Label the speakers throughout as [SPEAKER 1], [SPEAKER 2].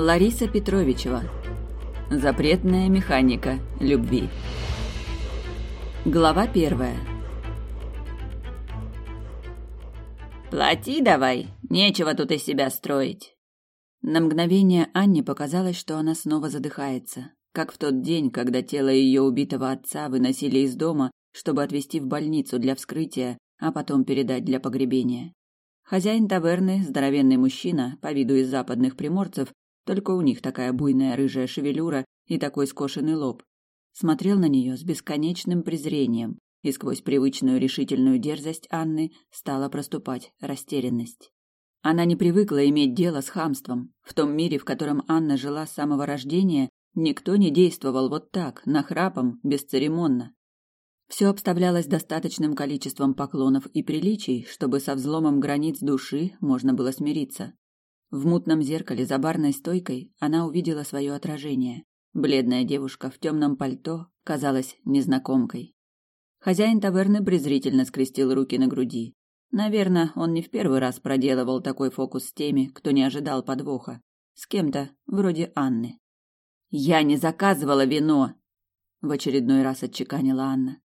[SPEAKER 1] Лариса Петровичева. Запретная механика любви. Глава первая.
[SPEAKER 2] «Плати давай, нечего тут из себя строить».
[SPEAKER 1] На мгновение Анне показалось, что она снова задыхается, как в тот день, когда тело ее убитого отца выносили из дома, чтобы отвезти в больницу для вскрытия, а потом передать для погребения. Хозяин таверны, здоровенный мужчина, по виду из западных приморцев, только у них такая буйная рыжая шевелюра и такой скошенный лоб, смотрел на нее с бесконечным презрением, и сквозь привычную решительную дерзость Анны стала проступать растерянность. Она не привыкла иметь дело с хамством. В том мире, в котором Анна жила с самого рождения, никто не действовал вот так, нахрапом, бесцеремонно. Все обставлялось достаточным количеством поклонов и приличий, чтобы со взломом границ души можно было смириться. В мутном зеркале за барной стойкой она увидела свое отражение. Бледная девушка в темном пальто казалась незнакомкой. Хозяин таверны презрительно скрестил руки на груди. Наверное, он не в первый раз проделывал такой фокус с теми, кто не ожидал подвоха. С кем-то вроде Анны. «Я не заказывала вино!» В очередной раз отчеканила Анна.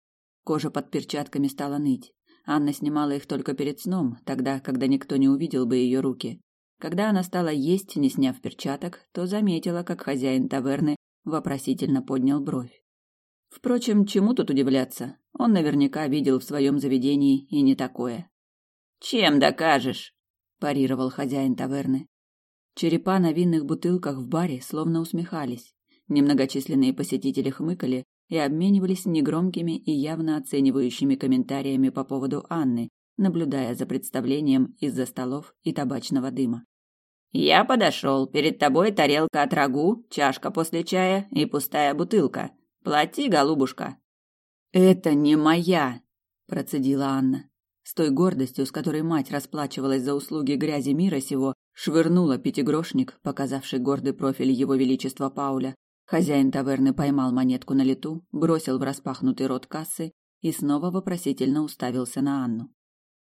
[SPEAKER 1] Кожа под перчатками стала ныть. Анна снимала их только перед сном, тогда, когда никто не увидел бы ее руки. Когда она стала есть, не сняв перчаток, то заметила, как хозяин таверны вопросительно поднял бровь. Впрочем, чему тут удивляться? Он наверняка видел в своем заведении и не такое.
[SPEAKER 2] «Чем докажешь?» – парировал хозяин таверны.
[SPEAKER 1] Черепа на винных бутылках в баре словно усмехались. Немногочисленные посетители хмыкали, и обменивались негромкими и явно оценивающими комментариями по поводу Анны, наблюдая за представлением из-за столов и табачного дыма.
[SPEAKER 2] «Я подошел. Перед тобой тарелка от рагу, чашка после чая и пустая бутылка. Плати, голубушка».
[SPEAKER 1] «Это не моя», – процедила Анна. С той гордостью, с которой мать расплачивалась за услуги грязи мира сего, швырнула пятигрошник, показавший гордый профиль его величества Пауля, Хозяин таверны поймал монетку на лету, бросил в распахнутый рот кассы и снова вопросительно уставился на Анну.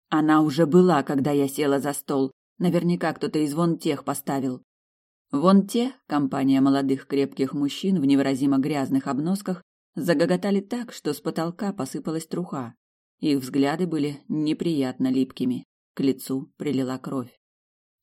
[SPEAKER 1] Она уже была, когда я села за стол. Наверняка кто-то из вон тех поставил. Вон те, компания молодых крепких мужчин в невыразимо грязных обносках, загоготали так, что с потолка посыпалась труха. Их взгляды были неприятно липкими. К лицу прилила кровь.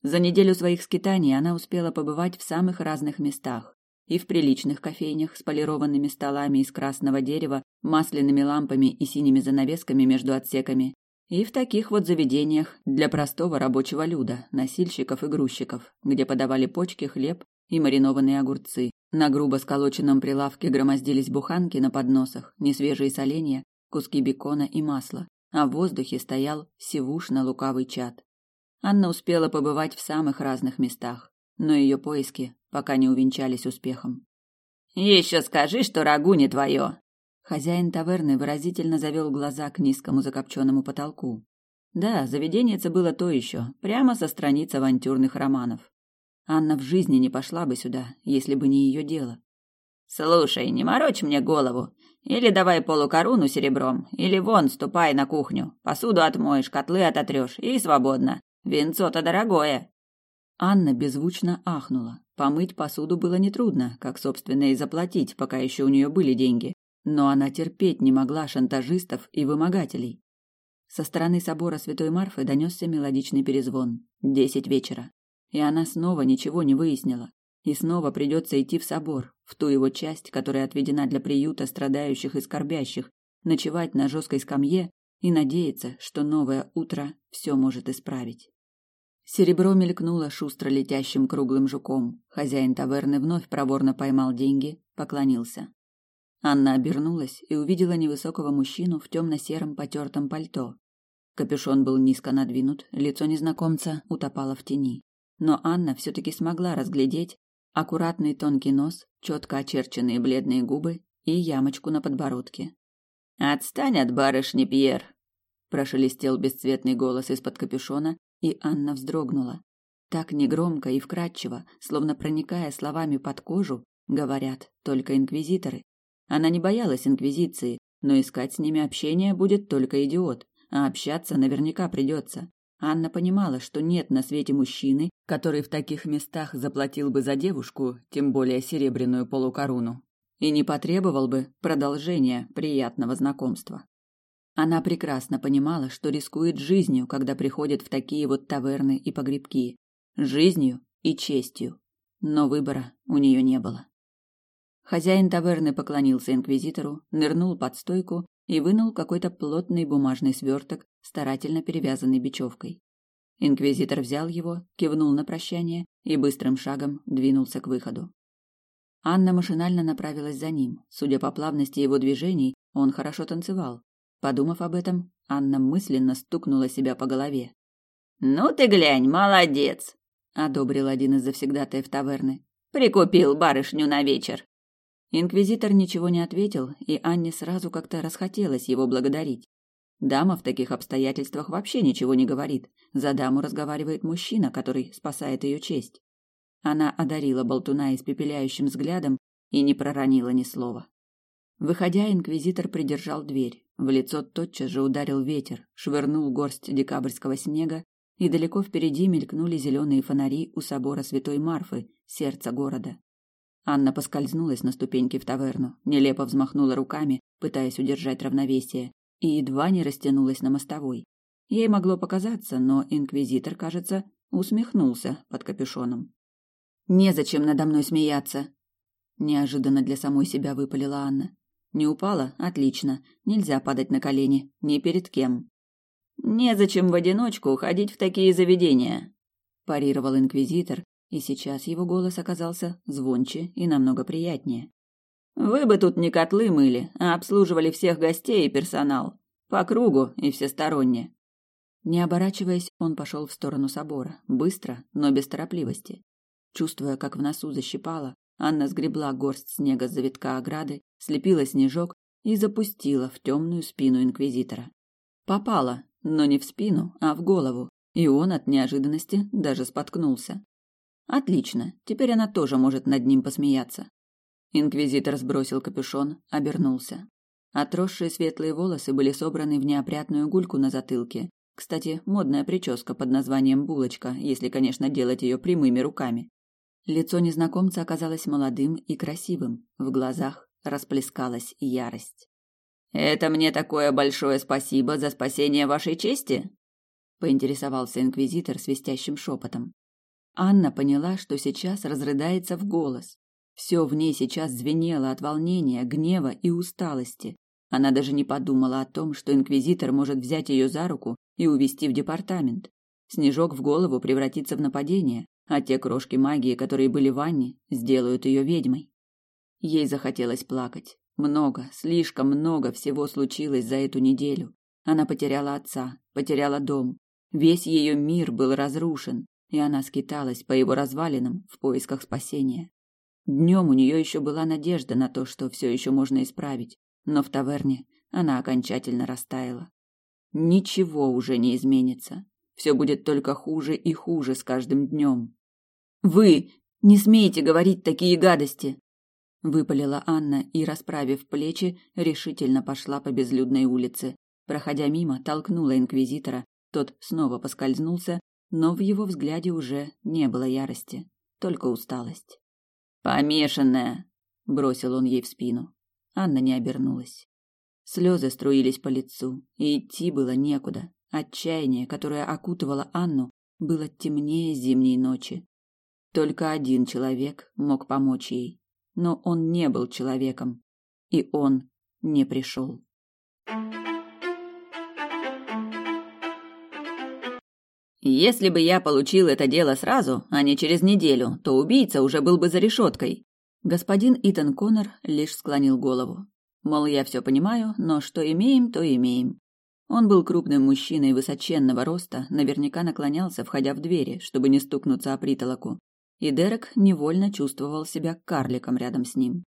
[SPEAKER 1] За неделю своих скитаний она успела побывать в самых разных местах и в приличных кофейнях с полированными столами из красного дерева, масляными лампами и синими занавесками между отсеками, и в таких вот заведениях для простого рабочего люда, носильщиков и грузчиков, где подавали почки, хлеб и маринованные огурцы. На грубо сколоченном прилавке громоздились буханки на подносах, несвежие соленья, куски бекона и масла, а в воздухе стоял сивушно-лукавый чад. Анна успела побывать в самых разных местах, но ее поиски пока не увенчались успехом.
[SPEAKER 2] «Еще скажи, что рагу не твое!»
[SPEAKER 1] Хозяин таверны выразительно завел глаза к низкому закопченному потолку. Да, заведение это было то еще, прямо со страниц авантюрных романов. Анна в жизни не пошла бы сюда, если бы не ее дело.
[SPEAKER 2] «Слушай, не морочь мне голову. Или давай полукоруну серебром, или вон, ступай на кухню. Посуду отмоешь, котлы ототрешь, и свободно. Винцо-то дорогое».
[SPEAKER 1] Анна беззвучно ахнула. Помыть посуду было нетрудно, как, собственно, и заплатить, пока еще у нее были деньги. Но она терпеть не могла шантажистов и вымогателей. Со стороны собора Святой Марфы донесся мелодичный перезвон. Десять вечера. И она снова ничего не выяснила. И снова придется идти в собор, в ту его часть, которая отведена для приюта страдающих и скорбящих, ночевать на жесткой скамье и надеяться, что новое утро все может исправить. Серебро мелькнуло шустро летящим круглым жуком. Хозяин таверны вновь проворно поймал деньги, поклонился. Анна обернулась и увидела невысокого мужчину в темно-сером потертом пальто. Капюшон был низко надвинут, лицо незнакомца утопало в тени. Но Анна все-таки смогла разглядеть аккуратный тонкий нос, четко очерченные бледные губы и ямочку на подбородке.
[SPEAKER 2] «Отстань от барышни, Пьер!»
[SPEAKER 1] прошелестел бесцветный голос из-под капюшона, и Анна вздрогнула. Так негромко и вкрадчиво, словно проникая словами под кожу, говорят только инквизиторы. Она не боялась инквизиции, но искать с ними общение будет только идиот, а общаться наверняка придется. Анна понимала, что нет на свете мужчины, который в таких местах заплатил бы за девушку, тем более серебряную полукоруну, и не потребовал бы продолжения приятного знакомства. Она прекрасно понимала, что рискует жизнью, когда приходит в такие вот таверны и погребки. Жизнью и честью. Но выбора у нее не было. Хозяин таверны поклонился инквизитору, нырнул под стойку и вынул какой-то плотный бумажный сверток, старательно перевязанный бечевкой. Инквизитор взял его, кивнул на прощание и быстрым шагом двинулся к выходу. Анна машинально направилась за ним. Судя по плавности его движений, он хорошо танцевал. Подумав об этом, Анна мысленно стукнула себя по голове.
[SPEAKER 2] «Ну ты глянь, молодец!» — одобрил один из завсегдатаев таверны. «Прикупил барышню на вечер».
[SPEAKER 1] Инквизитор ничего не ответил, и Анне сразу как-то расхотелось его благодарить. Дама в таких обстоятельствах вообще ничего не говорит. За даму разговаривает мужчина, который спасает ее честь. Она одарила болтуна испепеляющим взглядом и не проронила ни слова. Выходя, инквизитор придержал дверь. В лицо тотчас же ударил ветер, швырнул горсть декабрьского снега, и далеко впереди мелькнули зеленые фонари у собора Святой Марфы, сердца города. Анна поскользнулась на ступеньке в таверну, нелепо взмахнула руками, пытаясь удержать равновесие, и едва не растянулась на мостовой. Ей могло показаться, но инквизитор, кажется, усмехнулся под капюшоном. «Незачем надо мной смеяться!» Неожиданно для самой себя выпалила Анна. «Не упала? Отлично. Нельзя падать на колени. Ни перед кем».
[SPEAKER 2] «Незачем в одиночку уходить в такие заведения»,
[SPEAKER 1] парировал инквизитор, и сейчас его голос оказался звонче и намного приятнее.
[SPEAKER 2] Вы бы тут не котлы мыли, а обслуживали всех гостей и персонал. По кругу и всесторонне.
[SPEAKER 1] Не оборачиваясь, он пошел в сторону собора, быстро, но без торопливости. Чувствуя, как в носу защипало, Анна сгребла горсть снега с завитка ограды, слепила снежок и запустила в темную спину инквизитора. Попала, но не в спину, а в голову, и он от неожиданности даже споткнулся. Отлично, теперь она тоже может над ним посмеяться. Инквизитор сбросил капюшон, обернулся. Отросшие светлые волосы были собраны в неопрятную гульку на затылке. Кстати, модная прическа под названием булочка, если, конечно, делать ее прямыми руками. Лицо незнакомца оказалось молодым и красивым, в глазах расплескалась ярость.
[SPEAKER 2] Это мне такое большое спасибо за спасение вашей чести?
[SPEAKER 1] поинтересовался инквизитор свистящим шепотом. Анна поняла, что сейчас разрыдается в голос. Все в ней сейчас звенело от волнения, гнева и усталости. Она даже не подумала о том, что инквизитор может взять ее за руку и увести в департамент. Снежок в голову превратится в нападение, а те крошки магии, которые были в Анне, сделают ее ведьмой. Ей захотелось плакать. Много, слишком много всего случилось за эту неделю. Она потеряла отца, потеряла дом. Весь ее мир был разрушен, и она скиталась по его развалинам в поисках спасения. Днем у нее еще была надежда на то, что все еще можно исправить, но в таверне она окончательно растаяла. Ничего уже не изменится. Все будет только хуже и хуже с каждым днем. «Вы не смеете говорить такие гадости!» Выпалила Анна и, расправив плечи, решительно пошла по безлюдной улице. Проходя мимо, толкнула инквизитора, тот снова поскользнулся, но в его взгляде уже не было ярости, только усталость.
[SPEAKER 2] Помешанная, бросил он ей в спину.
[SPEAKER 1] Анна не обернулась. Слезы струились по лицу, и идти было некуда. Отчаяние, которое окутывало Анну, было темнее зимней ночи. Только один человек мог помочь ей, но он не был человеком, и он не пришел.
[SPEAKER 2] Если бы я получил это дело сразу, а не через неделю, то убийца уже был бы за решеткой.
[SPEAKER 1] Господин Итан Коннор лишь склонил голову. Мол, я все понимаю, но что имеем, то имеем. Он был крупным мужчиной высоченного роста, наверняка наклонялся, входя в двери, чтобы не стукнуться о притолоку. И Дерек невольно чувствовал себя карликом рядом с ним.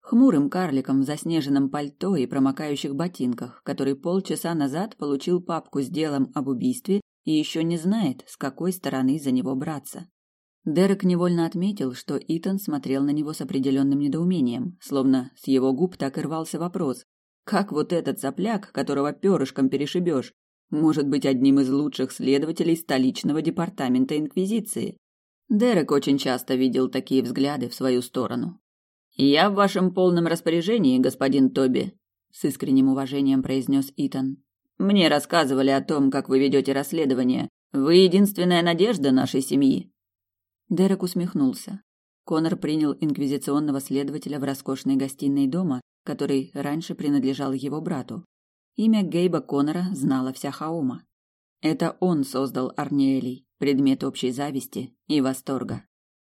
[SPEAKER 1] Хмурым карликом в заснеженном пальто и промокающих ботинках, который полчаса назад получил папку с делом об убийстве и еще не знает, с какой стороны за него браться. Дерек невольно отметил, что Итан смотрел на него с определенным недоумением, словно с его губ так и рвался вопрос. Как вот этот сопляк, которого перышком перешибешь, может быть одним из лучших следователей столичного департамента Инквизиции. Дерек очень часто видел такие взгляды в свою сторону. «Я в вашем полном распоряжении, господин Тоби», — с искренним уважением произнес Итан. «Мне рассказывали о том, как вы ведете расследование. Вы единственная надежда нашей семьи». Дерек усмехнулся. Конор принял инквизиционного следователя в роскошной гостиной дома, который раньше принадлежал его брату. Имя Гейба Конора знала вся Хаума. Это он создал Арниэлей, предмет общей зависти и восторга.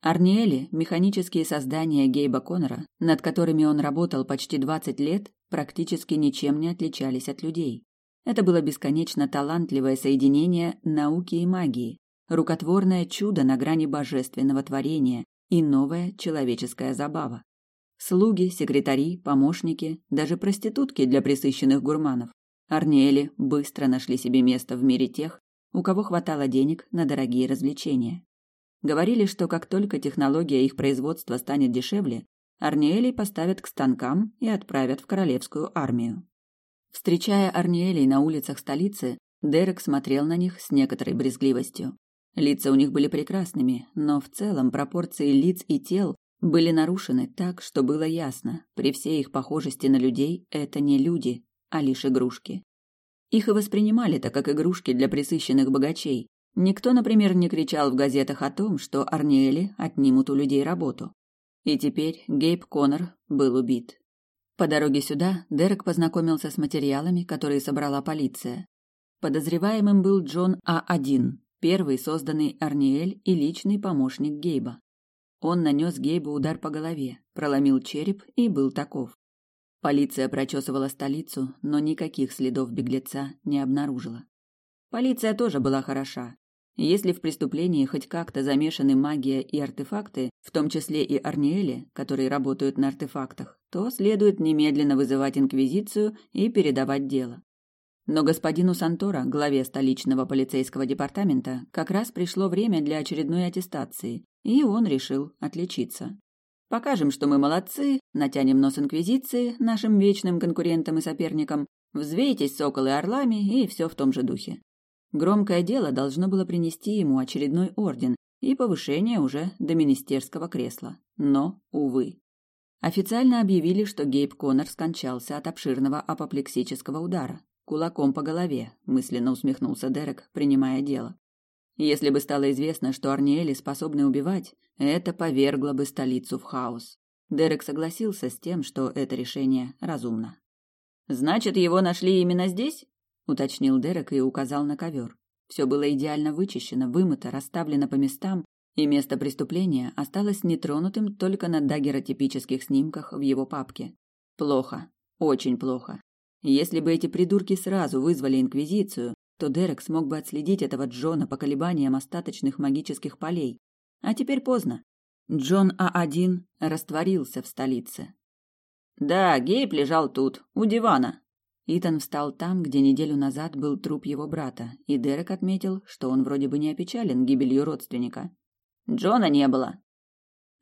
[SPEAKER 1] Арниэли, механические создания Гейба Конора, над которыми он работал почти 20 лет, практически ничем не отличались от людей. Это было бесконечно талантливое соединение науки и магии, рукотворное чудо на грани божественного творения и новая человеческая забава. Слуги, секретари, помощники, даже проститутки для присыщенных гурманов. Арниэли быстро нашли себе место в мире тех, у кого хватало денег на дорогие развлечения. Говорили, что как только технология их производства станет дешевле, Арниэлей поставят к станкам и отправят в королевскую армию. Встречая Арниэлей на улицах столицы, Дерек смотрел на них с некоторой брезгливостью. Лица у них были прекрасными, но в целом пропорции лиц и тел были нарушены так, что было ясно, при всей их похожести на людей это не люди, а лишь игрушки. Их и воспринимали-то как игрушки для присыщенных богачей. Никто, например, не кричал в газетах о том, что Арниэли отнимут у людей работу. И теперь Гейб Коннор был убит. По дороге сюда Дерек познакомился с материалами, которые собрала полиция. Подозреваемым был Джон А1, первый созданный Арниэль и личный помощник Гейба. Он нанес Гейбу удар по голове, проломил череп и был таков. Полиция прочесывала столицу, но никаких следов беглеца не обнаружила. Полиция тоже была хороша. Если в преступлении хоть как-то замешаны магия и артефакты, в том числе и Арниэли, которые работают на артефактах, то следует немедленно вызывать инквизицию и передавать дело. Но господину Сантора, главе столичного полицейского департамента, как раз пришло время для очередной аттестации, и он решил отличиться. Покажем, что мы молодцы, натянем нос Инквизиции, нашим вечным конкурентам и соперникам, взвейтесь соколы орлами и все в том же духе. Громкое дело должно было принести ему очередной орден и повышение уже до министерского кресла. Но, увы. Официально объявили, что Гейб Коннор скончался от обширного апоплексического удара. Кулаком по голове, мысленно усмехнулся Дерек, принимая дело. Если бы стало известно, что Арниэли способны убивать, это повергло бы столицу в хаос. Дерек согласился с тем, что это решение разумно. «Значит, его нашли именно здесь?» — уточнил Дерек и указал на ковер. Все было идеально вычищено, вымыто, расставлено по местам, и место преступления осталось нетронутым только на дагеротипических снимках в его папке. Плохо, очень плохо. Если бы эти придурки сразу вызвали инквизицию, то Дерек смог бы отследить этого Джона по колебаниям остаточных магических полей. А теперь поздно. Джон А1 растворился в столице. Да, Гейб лежал тут, у дивана. Итан встал там, где неделю назад был труп его брата, и Дерек отметил, что он вроде бы не опечален гибелью родственника. Джона не было.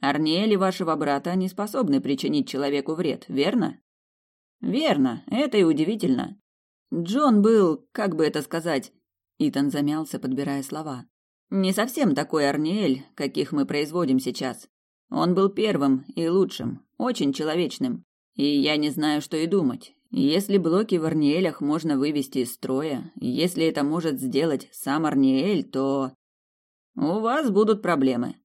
[SPEAKER 1] Арниэли вашего брата не способны причинить человеку вред, верно? Верно, это и удивительно. Джон был, как бы это сказать, Итан замялся, подбирая слова. Не совсем такой Арниэль, каких мы производим сейчас. Он был первым и лучшим, очень человечным. И я не знаю, что и думать. Если блоки в Арниэлях можно вывести из строя, если это может сделать сам Арниэль, то... У вас будут проблемы.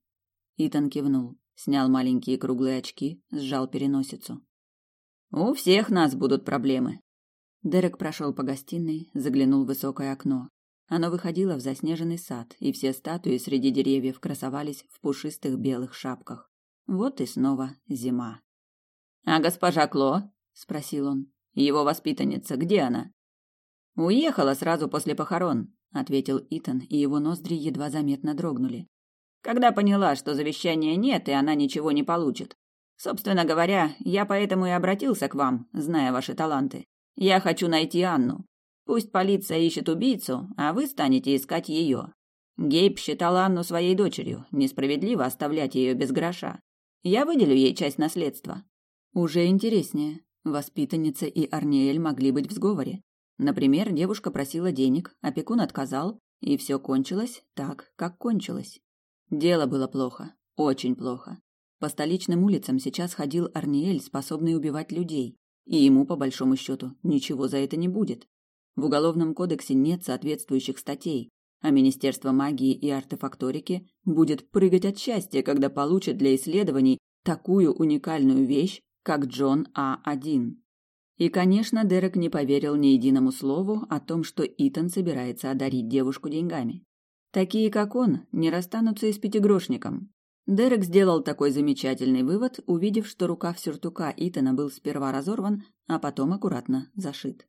[SPEAKER 1] Итан кивнул, снял маленькие круглые очки, сжал переносицу. У всех нас будут проблемы. Дерек прошел по гостиной, заглянул в высокое окно. Оно выходило в заснеженный сад, и все статуи среди деревьев красовались в пушистых белых шапках. Вот и снова зима. «А госпожа Кло?» – спросил он. «Его воспитанница, где она?» «Уехала сразу после похорон», – ответил Итан, и его ноздри едва заметно дрогнули. «Когда поняла, что завещания нет, и она ничего не получит. Собственно говоря, я поэтому и обратился к вам, зная ваши таланты. Я хочу найти Анну. Пусть полиция ищет убийцу, а вы станете искать ее. Гейб считал Анну своей дочерью, несправедливо оставлять ее без гроша. Я выделю ей часть наследства. Уже интереснее. Воспитанница и Арниэль могли быть в сговоре. Например, девушка просила денег, опекун отказал, и все кончилось так, как кончилось. Дело было плохо, очень плохо. По столичным улицам сейчас ходил Арниэль, способный убивать людей, и ему, по большому счету, ничего за это не будет. В Уголовном кодексе нет соответствующих статей, а Министерство магии и артефакторики будет прыгать от счастья, когда получит для исследований такую уникальную вещь, как Джон А1. И, конечно, Дерек не поверил ни единому слову о том, что Итан собирается одарить девушку деньгами. Такие, как он, не расстанутся и с пятигрошником. Дерек сделал такой замечательный вывод, увидев, что рукав сюртука Итана был сперва разорван, а потом аккуратно зашит.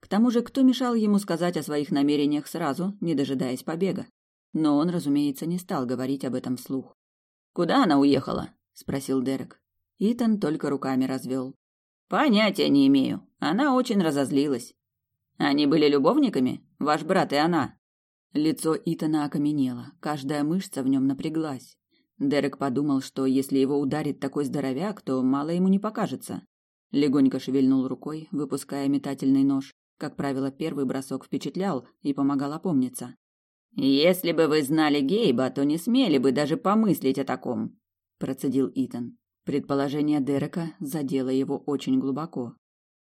[SPEAKER 1] К тому же, кто мешал ему сказать о своих намерениях сразу, не дожидаясь побега? Но он, разумеется, не стал говорить об этом вслух. «Куда она уехала?» – спросил Дерек. Итан только руками развел. «Понятия не имею. Она очень разозлилась». «Они были любовниками? Ваш брат и она?» Лицо Итана окаменело, каждая мышца в нем напряглась. Дерек подумал, что если его ударит такой здоровяк, то мало ему не покажется. Легонько шевельнул рукой, выпуская метательный нож, как правило, первый бросок впечатлял и помогал опомниться. «Если бы вы знали Гейба, то не смели бы даже помыслить о таком», – процедил Итан. Предположение Дерека задело его очень глубоко.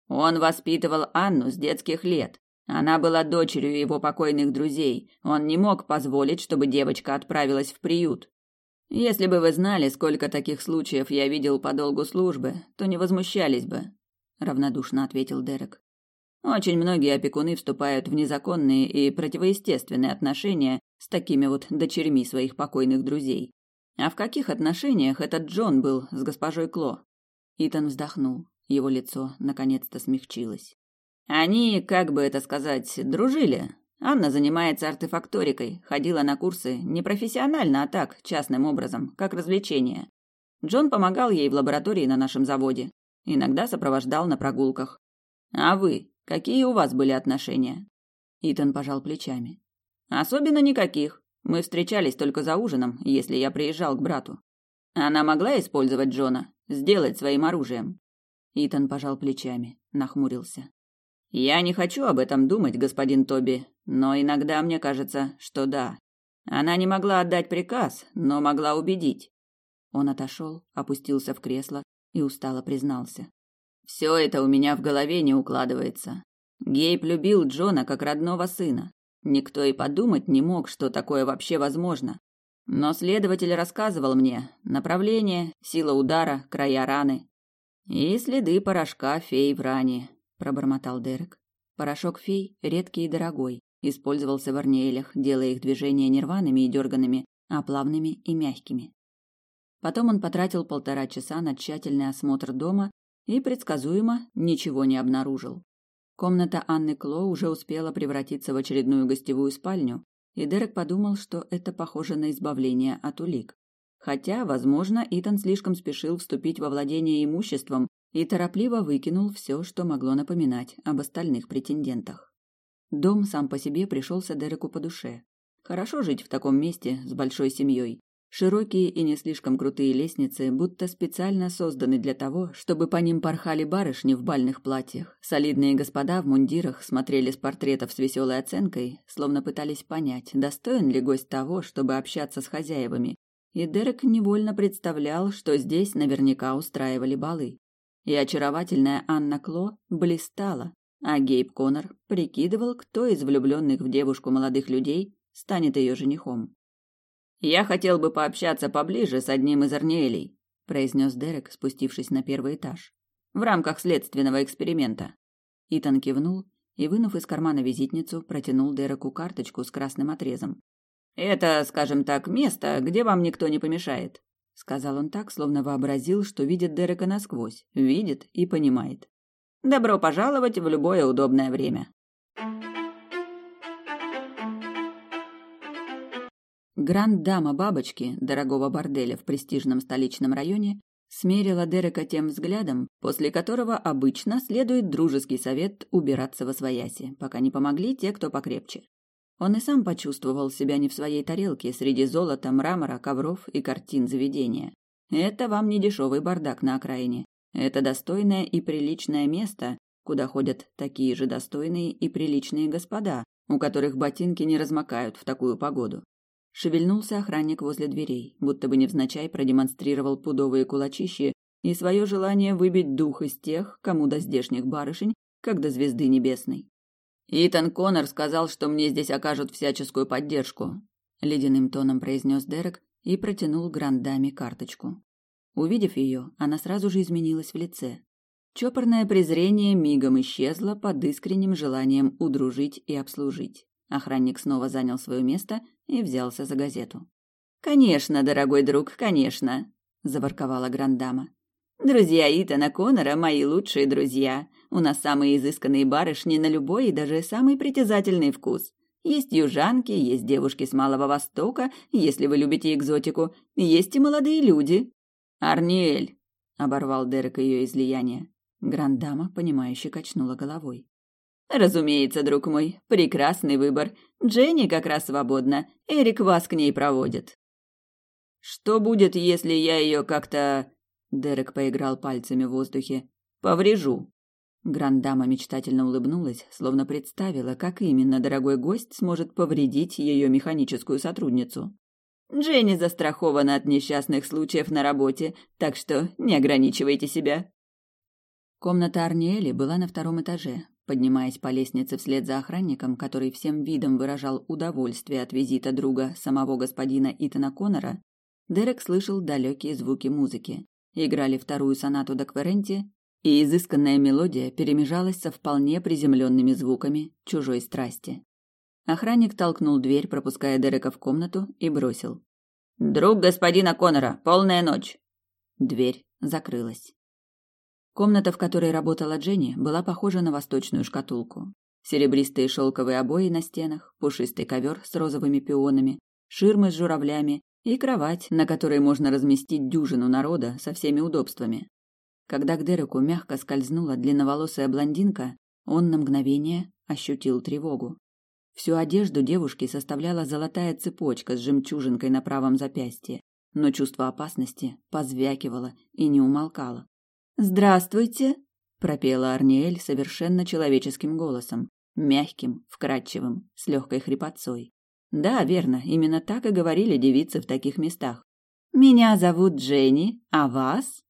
[SPEAKER 1] «Он воспитывал Анну с детских лет. Она была дочерью его покойных друзей. Он не мог позволить, чтобы девочка отправилась в приют. Если бы вы знали, сколько таких случаев я видел по долгу службы, то не возмущались бы», – равнодушно ответил Дерек. Очень многие опекуны вступают в незаконные и противоестественные отношения с такими вот дочерьми своих покойных друзей. А в каких отношениях этот Джон был с госпожой Кло? Итан вздохнул. Его лицо наконец-то смягчилось. Они, как бы это сказать, дружили. Анна занимается артефакторикой, ходила на курсы не профессионально, а так, частным образом, как развлечение. Джон помогал ей в лаборатории на нашем заводе, иногда сопровождал на прогулках. А вы, Какие у вас были отношения? Итан пожал плечами. Особенно никаких. Мы встречались только за ужином, если я приезжал к брату. Она могла использовать Джона, сделать своим оружием. Итан пожал плечами, нахмурился. Я не хочу об этом думать, господин Тоби, но иногда мне кажется, что да. Она не могла отдать приказ, но могла убедить. Он отошел, опустился в кресло и устало признался. Все это у меня в голове не укладывается. Гейб любил Джона как родного сына. Никто и подумать не мог, что такое вообще возможно. Но следователь рассказывал мне направление, сила удара, края раны и следы порошка фей в ране, пробормотал Дерек. Порошок фей редкий и дорогой, использовался в арнеэлях, делая их движения нерваными и дерганными, а плавными и мягкими. Потом он потратил полтора часа на тщательный осмотр дома и предсказуемо ничего не обнаружил. Комната Анны Кло уже успела превратиться в очередную гостевую спальню, и Дерек подумал, что это похоже на избавление от улик. Хотя, возможно, Итан слишком спешил вступить во владение имуществом и торопливо выкинул все, что могло напоминать об остальных претендентах. Дом сам по себе пришелся Дереку по душе. Хорошо жить в таком месте с большой семьей, Широкие и не слишком крутые лестницы будто специально созданы для того, чтобы по ним порхали барышни в бальных платьях. Солидные господа в мундирах смотрели с портретов с веселой оценкой, словно пытались понять, достоин ли гость того, чтобы общаться с хозяевами. И Дерек невольно представлял, что здесь наверняка устраивали балы. И очаровательная Анна Кло блистала, а Гейб Коннор прикидывал, кто из влюбленных в девушку молодых людей станет ее женихом. «Я хотел бы пообщаться поближе с одним из Арниэлей», произнес Дерек, спустившись на первый этаж. «В рамках следственного эксперимента». Итан кивнул и, вынув из кармана визитницу, протянул Дереку карточку с красным отрезом. «Это, скажем так, место, где вам никто не помешает», сказал он так, словно вообразил, что видит Дерека насквозь, видит и понимает. «Добро пожаловать в любое удобное время». Гранд-дама бабочки, дорогого борделя в престижном столичном районе, смерила Дерека тем взглядом, после которого обычно следует дружеский совет убираться во свояси, пока не помогли те, кто покрепче. Он и сам почувствовал себя не в своей тарелке среди золота, мрамора, ковров и картин заведения. Это вам не дешевый бардак на окраине. Это достойное и приличное место, куда ходят такие же достойные и приличные господа, у которых ботинки не размокают в такую погоду. Шевельнулся охранник возле дверей, будто бы невзначай продемонстрировал пудовые кулачищи и свое желание выбить дух из тех, кому до здешних барышень, как до звезды небесной. «Итан Коннор сказал, что мне здесь окажут всяческую поддержку», — ледяным тоном произнес Дерек и протянул Грандаме карточку. Увидев ее, она сразу же изменилась в лице. Чопорное презрение мигом исчезло под искренним желанием удружить и обслужить. Охранник снова занял свое место и взялся за газету. «Конечно, дорогой друг, конечно», — заворковала Грандама. «Друзья Итана Коннора — мои лучшие друзья. У нас самые изысканные барышни на любой и даже самый притязательный вкус. Есть южанки, есть девушки с Малого Востока, если вы любите экзотику, есть и молодые люди». «Арниэль», — оборвал Дерек ее излияние. Грандама, понимающе качнула головой. Разумеется, друг мой, прекрасный выбор. Дженни как раз свободна. Эрик вас к ней проводит. Что будет, если я ее как-то... Дерек поиграл пальцами в воздухе. Поврежу. Грандама мечтательно улыбнулась, словно представила, как именно дорогой гость сможет повредить ее механическую сотрудницу. Дженни застрахована от несчастных случаев на работе, так что не ограничивайте себя. Комната Арниэли была на втором этаже, Поднимаясь по лестнице вслед за охранником, который всем видом выражал удовольствие от визита друга самого господина Итана Коннора, Дерек слышал далекие звуки музыки. Играли вторую сонату до Кверенти, и изысканная мелодия перемежалась со вполне приземленными звуками чужой страсти. Охранник толкнул дверь, пропуская Дерека в комнату, и бросил. «Друг господина Коннора, полная ночь!» Дверь закрылась. Комната, в которой работала Дженни, была похожа на восточную шкатулку. Серебристые шелковые обои на стенах, пушистый ковер с розовыми пионами, ширмы с журавлями и кровать, на которой можно разместить дюжину народа со всеми удобствами. Когда к Дереку мягко скользнула длинноволосая блондинка, он на мгновение ощутил тревогу. Всю одежду девушки составляла золотая цепочка с жемчужинкой на правом запястье, но чувство опасности позвякивало и не умолкало. «Здравствуйте!» – пропела Арниэль совершенно человеческим голосом, мягким, вкрадчивым, с легкой хрипотцой. Да, верно, именно так и говорили девицы в таких местах. «Меня зовут Дженни, а вас?»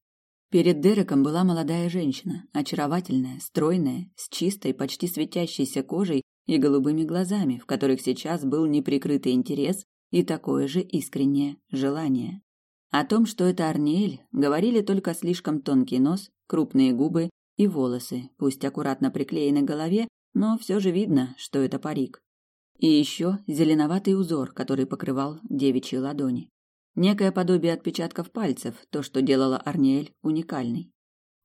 [SPEAKER 1] Перед Дереком была молодая женщина, очаровательная, стройная, с чистой, почти светящейся кожей и голубыми глазами, в которых сейчас был неприкрытый интерес и такое же искреннее желание. О том, что это Арниэль, говорили только слишком тонкий нос, крупные губы и волосы, пусть аккуратно приклеены к голове, но все же видно, что это парик. И еще зеленоватый узор, который покрывал девичьи ладони. Некое подобие отпечатков пальцев, то, что делало Арниэль уникальной.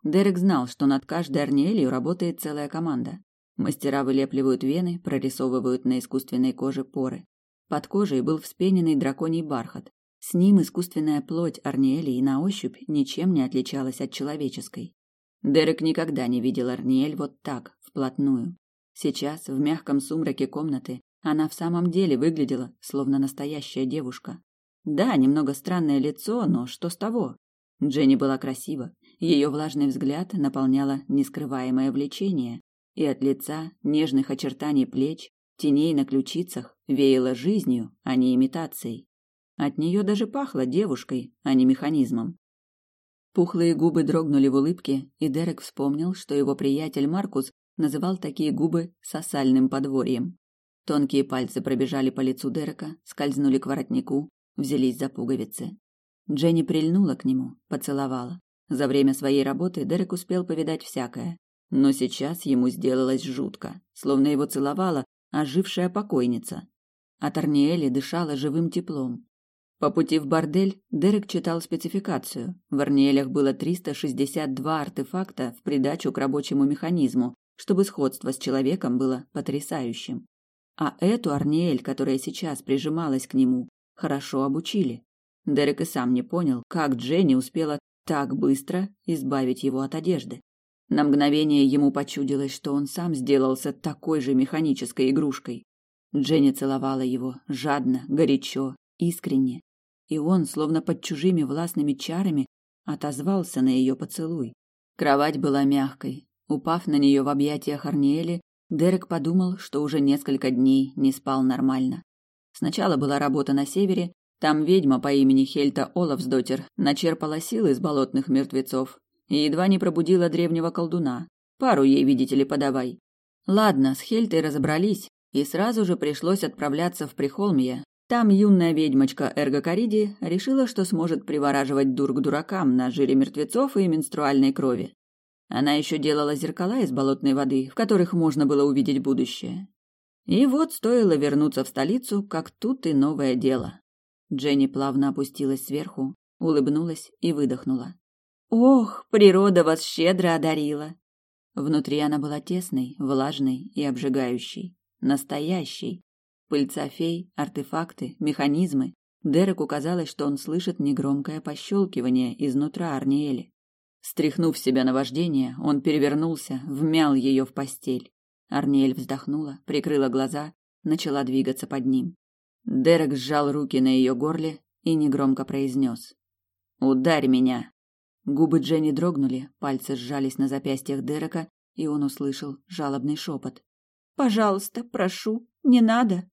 [SPEAKER 1] Дерек знал, что над каждой Арниэлью работает целая команда. Мастера вылепливают вены, прорисовывают на искусственной коже поры. Под кожей был вспененный драконий бархат, с ним искусственная плоть Арниэли на ощупь ничем не отличалась от человеческой. Дерек никогда не видел Арниэль вот так, вплотную. Сейчас, в мягком сумраке комнаты, она в самом деле выглядела, словно настоящая девушка. Да, немного странное лицо, но что с того? Дженни была красива, ее влажный взгляд наполняло нескрываемое влечение, и от лица, нежных очертаний плеч, теней на ключицах веяло жизнью, а не имитацией. От нее даже пахло девушкой, а не механизмом. Пухлые губы дрогнули в улыбке, и Дерек вспомнил, что его приятель Маркус называл такие губы сосальным подворьем. Тонкие пальцы пробежали по лицу Дерека, скользнули к воротнику, взялись за пуговицы. Дженни прильнула к нему, поцеловала. За время своей работы Дерек успел повидать всякое, но сейчас ему сделалось жутко, словно его целовала ожившая покойница. От Арниэли дышала живым теплом, по пути в бордель Дерек читал спецификацию. В Арниелях было 362 артефакта в придачу к рабочему механизму, чтобы сходство с человеком было потрясающим. А эту Арниэль, которая сейчас прижималась к нему, хорошо обучили. Дерек и сам не понял, как Дженни успела так быстро избавить его от одежды. На мгновение ему почудилось, что он сам сделался такой же механической игрушкой. Дженни целовала его жадно, горячо, искренне, и он, словно под чужими властными чарами, отозвался на ее поцелуй. Кровать была мягкой, Упав на нее в объятиях Арниэли, Дерек подумал, что уже несколько дней не спал нормально. Сначала была работа на севере, там ведьма по имени Хельта Олафсдотер начерпала силы из болотных мертвецов и едва не пробудила древнего колдуна. Пару ей, видите ли, подавай. Ладно, с Хельтой разобрались, и сразу же пришлось отправляться в Прихолмье. Там юная ведьмочка Эрго Кариди решила, что сможет привораживать дур к дуракам на жире мертвецов и менструальной крови. Она еще делала зеркала из болотной воды, в которых можно было увидеть будущее. И вот стоило вернуться в столицу, как тут и новое дело. Дженни плавно опустилась сверху, улыбнулась и выдохнула. «Ох, природа вас щедро одарила!» Внутри она была тесной, влажной и обжигающей. Настоящей. Пыльца фей, артефакты, механизмы. Дереку казалось, что он слышит негромкое пощелкивание изнутра Арниэли. Стряхнув себя на вождение, он перевернулся, вмял ее в постель. Арниэль вздохнула, прикрыла глаза, начала двигаться под ним. Дерек сжал руки на ее горле и негромко произнес. «Ударь меня!» Губы Дженни дрогнули, пальцы сжались на запястьях Дерека, и он услышал жалобный шепот. «Пожалуйста, прошу, не надо!»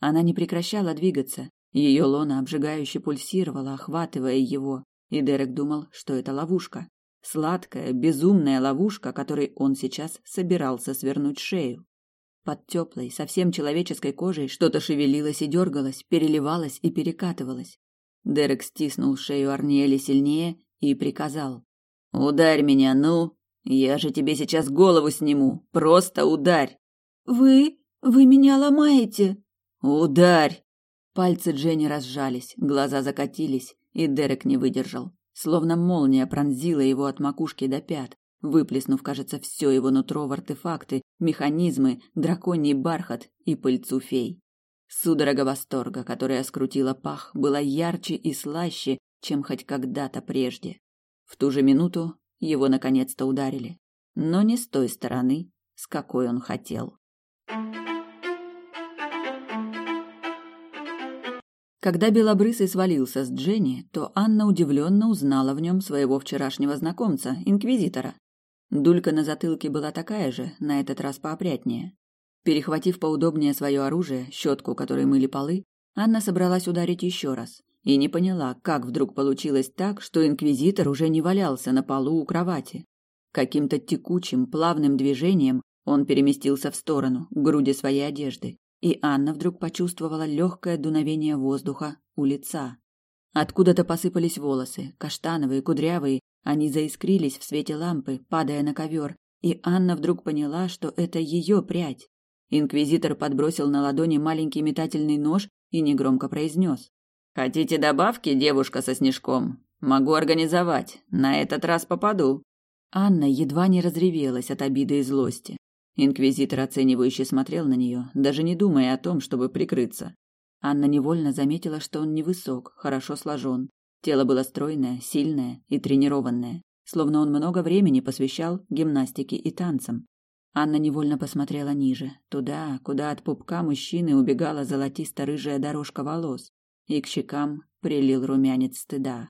[SPEAKER 1] Она не прекращала двигаться. Ее лона обжигающе пульсировала, охватывая его, и Дерек думал, что это ловушка. Сладкая, безумная ловушка, которой он сейчас собирался свернуть шею. Под теплой, совсем человеческой кожей что-то шевелилось и дергалось, переливалось и перекатывалось. Дерек стиснул шею Арниэли сильнее и приказал. «Ударь меня, ну! Я же тебе сейчас голову сниму! Просто ударь!» «Вы... вы меня ломаете!» «Ударь!» Пальцы Дженни разжались, глаза закатились, и Дерек не выдержал. Словно молния пронзила его от макушки до пят, выплеснув, кажется, все его нутро в артефакты, механизмы, драконий бархат и пыльцу фей. Судорога восторга, которая скрутила пах, была ярче и слаще, чем хоть когда-то прежде. В ту же минуту его наконец-то ударили, но не с той стороны, с какой он хотел. Когда Белобрысый свалился с Дженни, то Анна удивленно узнала в нем своего вчерашнего знакомца, инквизитора. Дулька на затылке была такая же, на этот раз поопрятнее. Перехватив поудобнее свое оружие, щетку, которой мыли полы, Анна собралась ударить еще раз и не поняла, как вдруг получилось так, что инквизитор уже не валялся на полу у кровати. Каким-то текучим, плавным движением он переместился в сторону, к груди своей одежды, и Анна вдруг почувствовала легкое дуновение воздуха у лица. Откуда-то посыпались волосы, каштановые, кудрявые, они заискрились в свете лампы, падая на ковер, и Анна вдруг поняла, что это ее прядь. Инквизитор подбросил на ладони маленький метательный нож и негромко произнес. «Хотите добавки, девушка со снежком? Могу организовать. На этот раз попаду». Анна едва не разревелась от обиды и злости. Инквизитор оценивающе смотрел на нее, даже не думая о том, чтобы прикрыться. Анна невольно заметила, что он невысок, хорошо сложен. Тело было стройное, сильное и тренированное, словно он много времени посвящал гимнастике и танцам. Анна невольно посмотрела ниже, туда, куда от пупка мужчины убегала золотисто-рыжая дорожка волос, и к щекам прилил румянец стыда.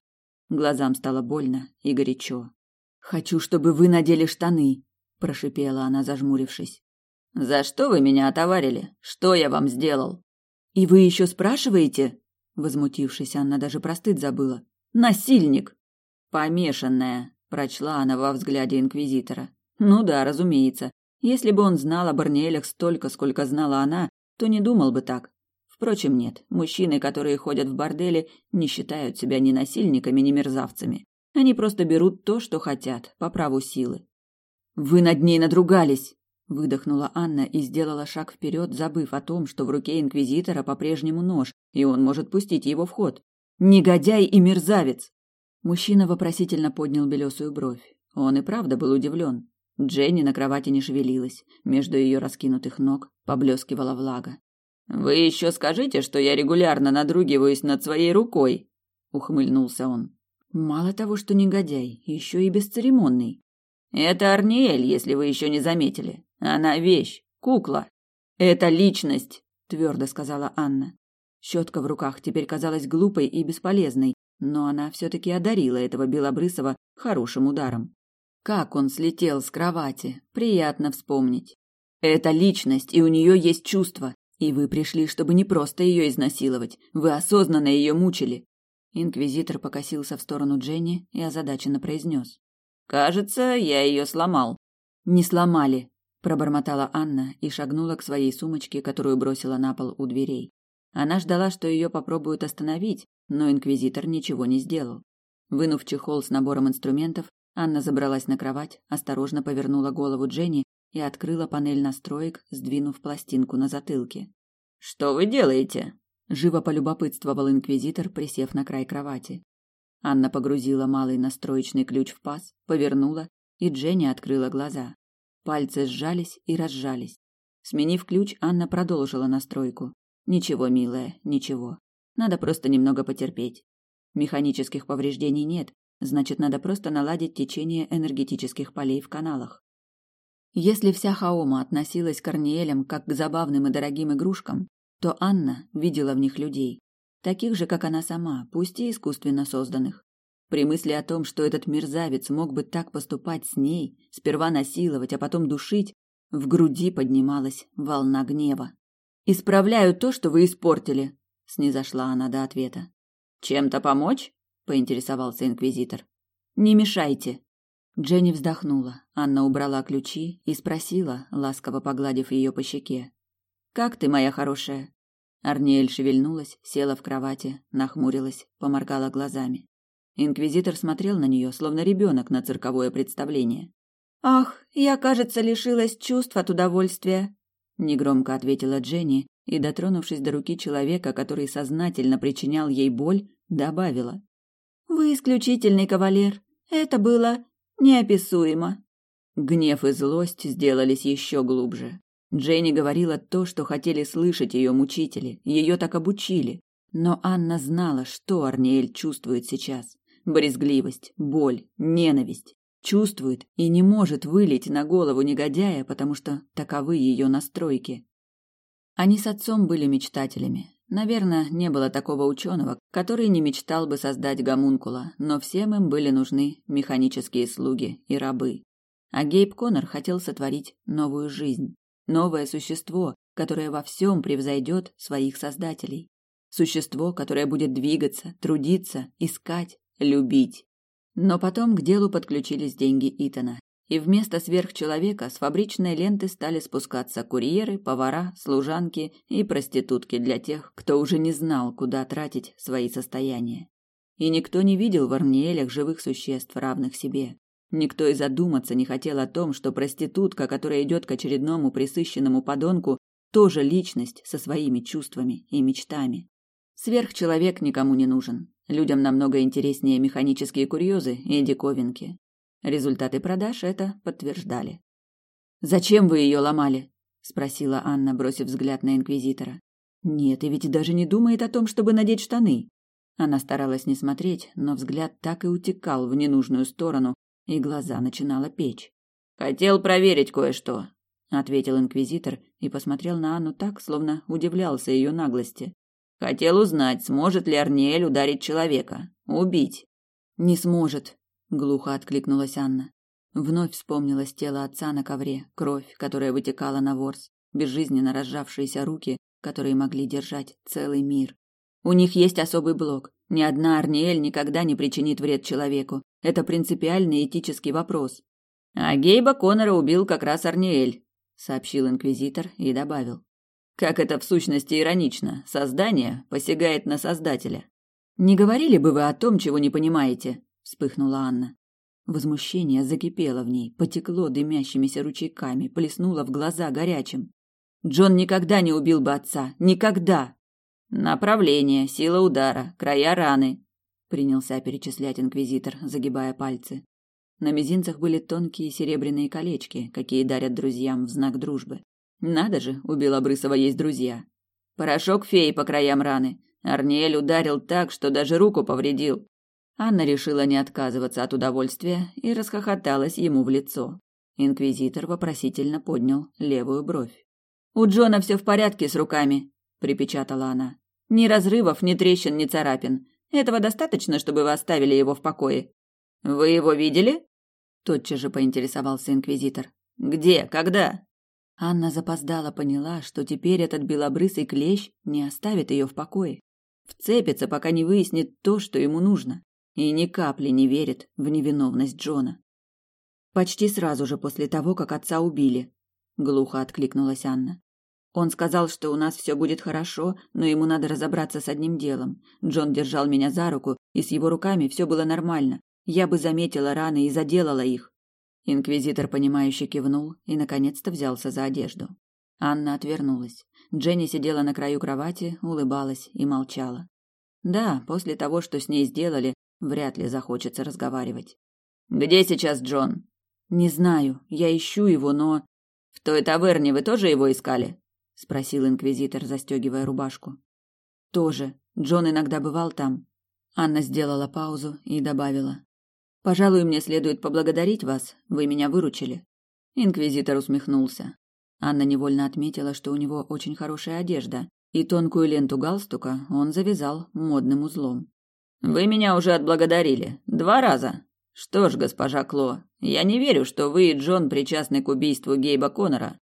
[SPEAKER 1] Глазам стало больно и горячо. «Хочу, чтобы вы надели штаны», прошипела она, зажмурившись. За что вы меня отоварили? Что я вам сделал? И вы еще спрашиваете? Возмутившись, Анна даже простыть забыла. Насильник, помешанная, прочла она во взгляде инквизитора. Ну да, разумеется. Если бы он знал о Барниэлях столько, сколько знала она, то не думал бы так. Впрочем, нет. Мужчины, которые ходят в борделе, не считают себя ни насильниками, ни мерзавцами. Они просто берут то, что хотят, по праву силы. Вы над ней надругались, выдохнула Анна и сделала шаг вперед, забыв о том, что в руке инквизитора по-прежнему нож, и он может пустить его в ход. Негодяй и мерзавец. Мужчина вопросительно поднял белесую бровь. Он и правда был удивлен. Дженни на кровати не шевелилась, между ее раскинутых ног поблескивала влага. Вы еще скажите, что я регулярно надругиваюсь над своей рукой, ухмыльнулся он. Мало того, что негодяй, еще и бесцеремонный. Это Арниэль, если вы еще не заметили. Она вещь, кукла. Это личность, твердо сказала Анна. Щетка в руках теперь казалась глупой и бесполезной, но она все-таки одарила этого белобрысого хорошим ударом. Как он слетел с кровати, приятно вспомнить. Это личность, и у нее есть чувства. И вы пришли, чтобы не просто ее изнасиловать, вы осознанно ее мучили. Инквизитор покосился в сторону Дженни и озадаченно произнес.
[SPEAKER 2] «Кажется, я ее сломал».
[SPEAKER 1] «Не сломали», – пробормотала Анна и шагнула к своей сумочке, которую бросила на пол у дверей. Она ждала, что ее попробуют остановить, но инквизитор ничего не сделал. Вынув чехол с набором инструментов, Анна забралась на кровать, осторожно повернула голову Дженни и открыла панель настроек, сдвинув пластинку на затылке.
[SPEAKER 2] «Что вы делаете?»
[SPEAKER 1] – живо полюбопытствовал инквизитор, присев на край кровати. Анна погрузила малый настроечный ключ в паз, повернула, и Дженни открыла глаза. Пальцы сжались и разжались. Сменив ключ, Анна продолжила настройку. Ничего, милая, ничего. Надо просто немного потерпеть. Механических повреждений нет, значит, надо просто наладить течение энергетических полей в каналах. Если вся Хаома относилась к Корниэлям как к забавным и дорогим игрушкам, то Анна видела в них людей, таких же, как она сама, пусть и искусственно созданных. При мысли о том, что этот мерзавец мог бы так поступать с ней, сперва насиловать, а потом душить, в груди поднималась волна гнева. «Исправляю то, что вы испортили», — снизошла она до ответа.
[SPEAKER 2] «Чем-то помочь?» — поинтересовался инквизитор.
[SPEAKER 1] «Не мешайте», Дженни вздохнула. Анна убрала ключи и спросила, ласково погладив ее по щеке. «Как ты, моя хорошая?» Арниэль шевельнулась, села в кровати, нахмурилась, поморгала глазами. Инквизитор смотрел на нее, словно ребенок на цирковое представление. «Ах, я, кажется, лишилась чувств от удовольствия», — негромко ответила Дженни и, дотронувшись до руки человека, который сознательно причинял ей боль, добавила. «Вы исключительный кавалер. Это было неописуемо. Гнев и злость сделались еще глубже. Дженни говорила то, что хотели слышать ее мучители, ее так обучили. Но Анна знала, что Арниэль чувствует сейчас. Брезгливость, боль, ненависть. Чувствует и не может вылить на голову негодяя, потому что таковы ее настройки. Они с отцом были мечтателями. Наверное, не было такого ученого, который не мечтал бы создать гомункула, но всем им были нужны механические слуги и рабы. А Гейб Коннор хотел сотворить новую жизнь, новое существо, которое во всем превзойдет своих создателей. Существо, которое будет двигаться, трудиться, искать, любить. Но потом к делу подключились деньги Итана, и вместо сверхчеловека с фабричной ленты стали спускаться курьеры, повара, служанки и проститутки для тех, кто уже не знал, куда тратить свои состояния. И никто не видел в Арниелях живых существ, равных себе. Никто и задуматься не хотел о том, что проститутка, которая идет к очередному присыщенному подонку, тоже личность со своими чувствами и мечтами. Сверхчеловек никому не нужен. Людям намного интереснее механические курьезы и диковинки. Результаты продаж это подтверждали. «Зачем вы ее ломали?» – спросила Анна, бросив взгляд на инквизитора. «Нет, и ведь даже не думает о том, чтобы надеть штаны». Она старалась не смотреть, но взгляд так и утекал в ненужную сторону, и глаза начинала печь.
[SPEAKER 2] «Хотел проверить кое-что», — ответил
[SPEAKER 1] инквизитор и посмотрел на Анну так, словно удивлялся ее наглости.
[SPEAKER 2] «Хотел узнать, сможет ли Арниэль ударить человека, убить».
[SPEAKER 1] «Не сможет», глухо откликнулась Анна. Вновь вспомнилось тело отца на ковре, кровь, которая вытекала на ворс, безжизненно разжавшиеся руки, которые могли держать целый мир. У них есть особый блок. Ни одна Арниэль никогда не причинит вред человеку. Это принципиальный этический вопрос.
[SPEAKER 2] А Гейба Коннора убил как раз Арниэль, сообщил инквизитор и добавил. Как это в сущности иронично. Создание посягает на создателя.
[SPEAKER 1] Не говорили бы вы о том, чего не понимаете, вспыхнула Анна. Возмущение закипело в ней, потекло дымящимися ручейками, плеснуло в глаза горячим. Джон никогда не убил бы отца, никогда.
[SPEAKER 2] Направление, сила удара, края раны,
[SPEAKER 1] принялся перечислять инквизитор, загибая пальцы. На мизинцах были тонкие серебряные колечки, какие дарят друзьям в знак дружбы. Надо же, у Белобрысова есть друзья.
[SPEAKER 2] Порошок феи по краям раны. Арниэль ударил так, что даже руку повредил.
[SPEAKER 1] Анна решила не отказываться от удовольствия и расхохоталась ему в лицо. Инквизитор вопросительно поднял левую бровь. «У Джона все в порядке с руками», — припечатала она. «Ни разрывов, ни трещин, ни царапин. Этого достаточно, чтобы вы оставили его в покое».
[SPEAKER 2] «Вы его видели?»
[SPEAKER 1] Тотчас же поинтересовался инквизитор.
[SPEAKER 2] Где? Когда?
[SPEAKER 1] Анна запоздала поняла, что теперь этот белобрысый клещ не оставит ее в покое. Вцепится, пока не выяснит то, что ему нужно. И ни капли не верит в невиновность Джона. Почти сразу же после того, как отца убили, глухо откликнулась Анна. Он сказал, что у нас все будет хорошо, но ему надо разобраться с одним делом. Джон держал меня за руку, и с его руками все было нормально. Я бы заметила раны и заделала их. Инквизитор, понимающе кивнул и, наконец-то, взялся за одежду. Анна отвернулась. Дженни сидела на краю кровати, улыбалась и молчала. Да, после того, что с ней сделали, вряд ли захочется разговаривать.
[SPEAKER 2] «Где сейчас Джон?»
[SPEAKER 1] «Не знаю. Я ищу его, но...»
[SPEAKER 2] «В той таверне вы тоже его искали?»
[SPEAKER 1] — спросил инквизитор, застегивая рубашку. «Тоже. Джон иногда бывал там». Анна сделала паузу и добавила. «Пожалуй, мне следует поблагодарить вас. Вы меня выручили». Инквизитор усмехнулся. Анна невольно отметила, что у него очень хорошая одежда, и тонкую ленту галстука он завязал модным узлом.
[SPEAKER 2] «Вы меня уже отблагодарили. Два раза. Что ж, госпожа Кло, я не верю, что вы и Джон причастны к убийству Гейба Коннора.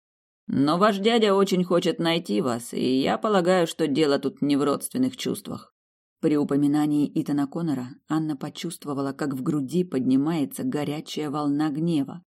[SPEAKER 2] Но ваш дядя очень хочет найти вас, и я полагаю, что дело тут не в родственных чувствах.
[SPEAKER 1] При упоминании Итана Коннора Анна почувствовала, как в груди поднимается горячая волна гнева.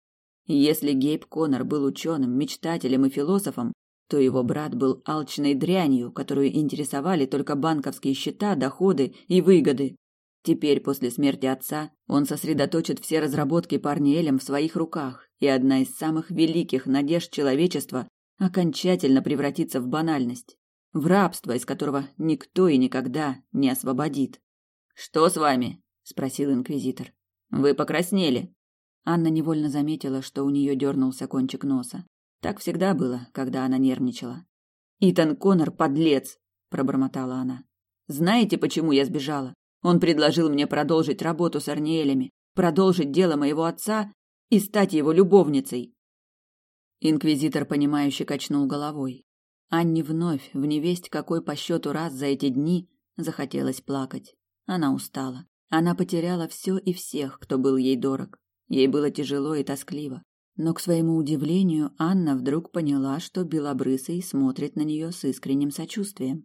[SPEAKER 1] Если Гейб Коннор был ученым, мечтателем и философом, то его брат был алчной дрянью, которую интересовали только банковские счета, доходы и выгоды. Теперь, после смерти отца, он сосредоточит все разработки Парниэлем в своих руках, и одна из самых великих надежд человечества окончательно превратится в банальность, в рабство, из которого никто и никогда не освободит.
[SPEAKER 2] «Что с вами?» – спросил инквизитор. «Вы покраснели».
[SPEAKER 1] Анна невольно заметила, что у нее дернулся кончик носа. Так всегда было, когда она нервничала. «Итан Коннор – подлец!» – пробормотала она. «Знаете, почему я сбежала? Он предложил мне продолжить работу с Арниэлями, продолжить дело моего отца и стать его любовницей. Инквизитор, понимающе качнул головой. Анне вновь, в невесть какой по счету раз за эти дни, захотелось плакать. Она устала. Она потеряла все и всех, кто был ей дорог. Ей было тяжело и тоскливо. Но, к своему удивлению, Анна вдруг поняла, что Белобрысый смотрит на нее с искренним сочувствием.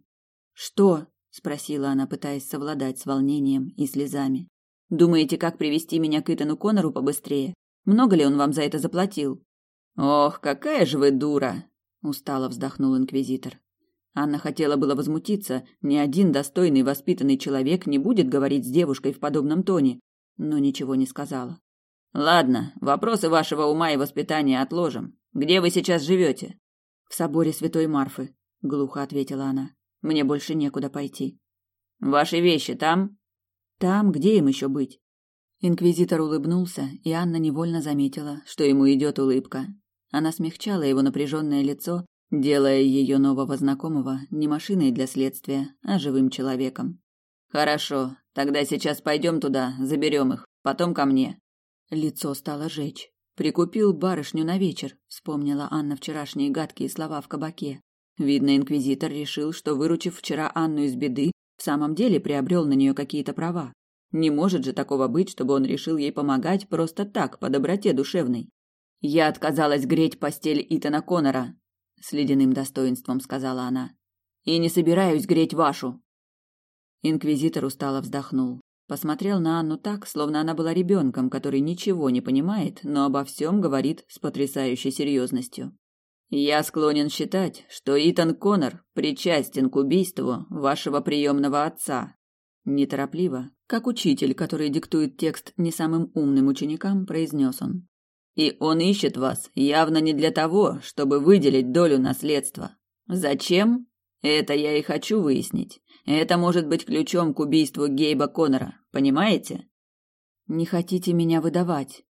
[SPEAKER 1] «Что?» – спросила она, пытаясь совладать с волнением и слезами. «Думаете, как привести меня к Итану Коннору побыстрее? Много ли он вам за это заплатил?
[SPEAKER 2] Ох, какая же вы дура,
[SPEAKER 1] устало вздохнул инквизитор. Анна хотела было возмутиться, ни один достойный воспитанный человек не будет говорить с девушкой в подобном тоне, но ничего не сказала.
[SPEAKER 2] Ладно, вопросы вашего ума и воспитания отложим. Где вы сейчас живете?
[SPEAKER 1] В соборе Святой Марфы, глухо ответила она. Мне больше некуда пойти.
[SPEAKER 2] Ваши вещи там?
[SPEAKER 1] Там, где им еще быть? Инквизитор улыбнулся, и Анна невольно заметила, что ему идет улыбка. Она смягчала его напряженное лицо, делая ее нового знакомого не машиной для следствия, а живым человеком.
[SPEAKER 2] Хорошо, тогда сейчас пойдем туда, заберем их, потом ко мне.
[SPEAKER 1] Лицо стало жечь. Прикупил барышню на вечер, вспомнила Анна вчерашние гадкие слова в кабаке. Видно, инквизитор решил, что выручив вчера Анну из беды, в самом деле приобрел на нее какие-то права. Не может же такого быть, чтобы он решил ей помогать просто так, по доброте душевной. Я отказалась греть постель Итана Коннора, с ледяным достоинством сказала она. И не собираюсь греть вашу. Инквизитор устало вздохнул. Посмотрел на Анну так, словно она была ребенком, который ничего не понимает, но обо всем говорит с потрясающей серьезностью. Я склонен считать, что Итан Коннор причастен к убийству вашего приемного отца. Неторопливо, как учитель, который диктует текст не самым умным ученикам, произнес он. И он ищет вас явно не для того, чтобы выделить долю наследства. Зачем? Это я и хочу выяснить. Это может быть ключом к убийству Гейба Коннора, понимаете? Не хотите меня выдавать?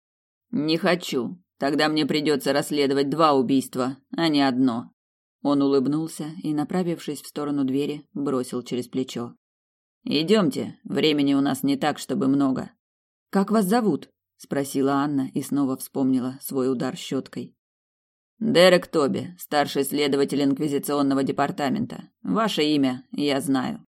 [SPEAKER 1] Не хочу. Тогда мне придется расследовать два убийства, а не одно. Он улыбнулся и, направившись в сторону двери, бросил через плечо: Идемте, времени у нас не так, чтобы много. Как вас зовут? спросила Анна и снова вспомнила свой удар щеткой. Дерек Тоби, старший следователь инквизиционного департамента. Ваше имя я знаю.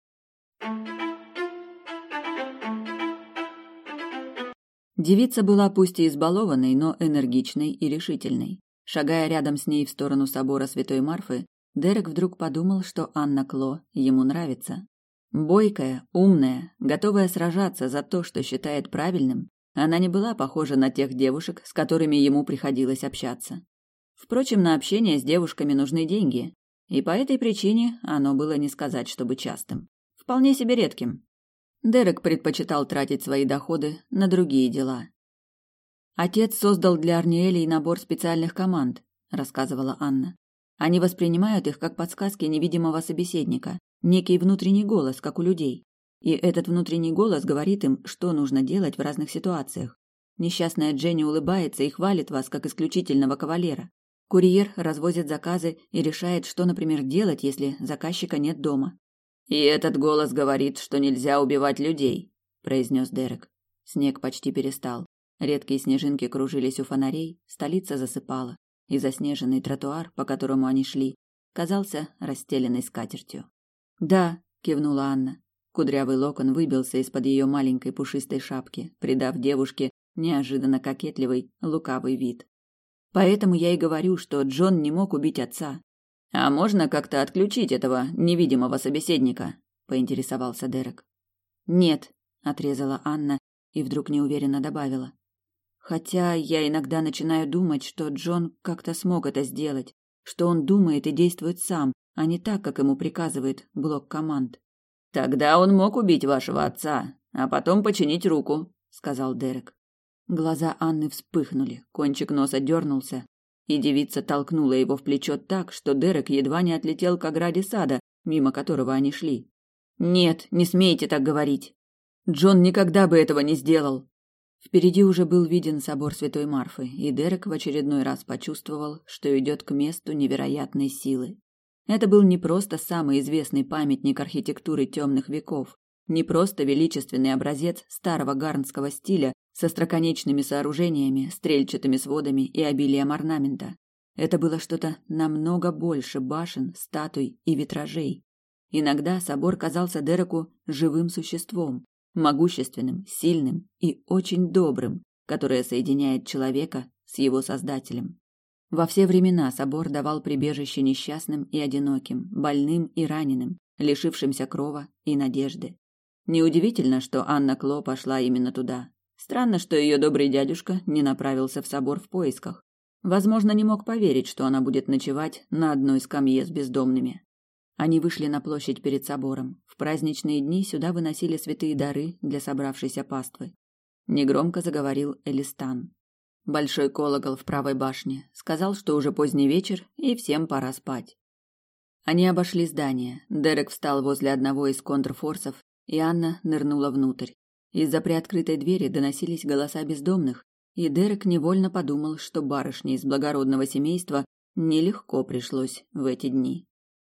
[SPEAKER 1] Девица была пусть и избалованной, но энергичной и решительной. Шагая рядом с ней в сторону собора Святой Марфы, Дерек вдруг подумал, что Анна Кло ему нравится. Бойкая, умная, готовая сражаться за то, что считает правильным, она не была похожа на тех девушек, с которыми ему приходилось общаться. Впрочем, на общение с девушками нужны деньги, и по этой причине оно было не сказать, чтобы частым. Вполне себе редким. Дерек предпочитал тратить свои доходы на другие дела. Отец создал для Арниэлей набор специальных команд, рассказывала Анна. Они воспринимают их как подсказки невидимого собеседника, некий внутренний голос, как у людей. И этот внутренний голос говорит им, что нужно делать в разных ситуациях. Несчастная Дженни улыбается и хвалит вас как исключительного кавалера. Курьер развозит заказы и решает, что, например, делать, если заказчика нет дома.
[SPEAKER 2] И этот голос говорит, что нельзя убивать людей, произнес Дерек.
[SPEAKER 1] Снег почти перестал. Редкие снежинки кружились у фонарей, столица засыпала, и заснеженный тротуар, по которому они шли, казался расстеленной скатертью. «Да», — кивнула Анна. Кудрявый локон выбился из-под ее маленькой пушистой шапки, придав девушке неожиданно кокетливый, лукавый вид. «Поэтому я и говорю, что Джон не мог убить отца».
[SPEAKER 2] «А можно как-то отключить этого невидимого собеседника?» — поинтересовался Дерек.
[SPEAKER 1] «Нет», — отрезала Анна и вдруг неуверенно добавила. «Хотя я иногда начинаю думать, что Джон как-то смог это сделать, что он думает и действует сам, а не так, как ему приказывает блок команд.
[SPEAKER 2] Тогда он мог убить вашего отца, а потом починить руку, сказал Дерек.
[SPEAKER 1] Глаза Анны вспыхнули, кончик носа дернулся, и девица толкнула его в плечо так, что Дерек едва не отлетел к ограде сада, мимо которого они шли. Нет, не смейте так говорить. Джон никогда бы этого не сделал. Впереди уже был виден собор Святой Марфы, и Дерек в очередной раз почувствовал, что идет к месту невероятной силы. Это был не просто самый известный памятник архитектуры темных веков, не просто величественный образец старого гарнского стиля со строконечными сооружениями, стрельчатыми сводами и обилием орнамента. Это было что-то намного больше башен, статуй и витражей. Иногда собор казался Дереку живым существом, могущественным, сильным и очень добрым, которое соединяет человека с его создателем. Во все времена собор давал прибежище несчастным и одиноким, больным и раненым, лишившимся крова и надежды. Неудивительно, что Анна Кло пошла именно туда. Странно, что ее добрый дядюшка не направился в собор в поисках. Возможно, не мог поверить, что она будет ночевать на одной скамье с бездомными. Они вышли на площадь перед собором. В праздничные дни сюда выносили святые дары для собравшейся паствы. Негромко заговорил Элистан. Большой колокол в правой башне сказал, что уже поздний вечер и всем пора спать. Они обошли здание. Дерек встал возле одного из контрфорсов, и Анна нырнула внутрь. Из-за приоткрытой двери доносились голоса бездомных, и Дерек невольно подумал, что барышне из благородного семейства нелегко пришлось в эти дни.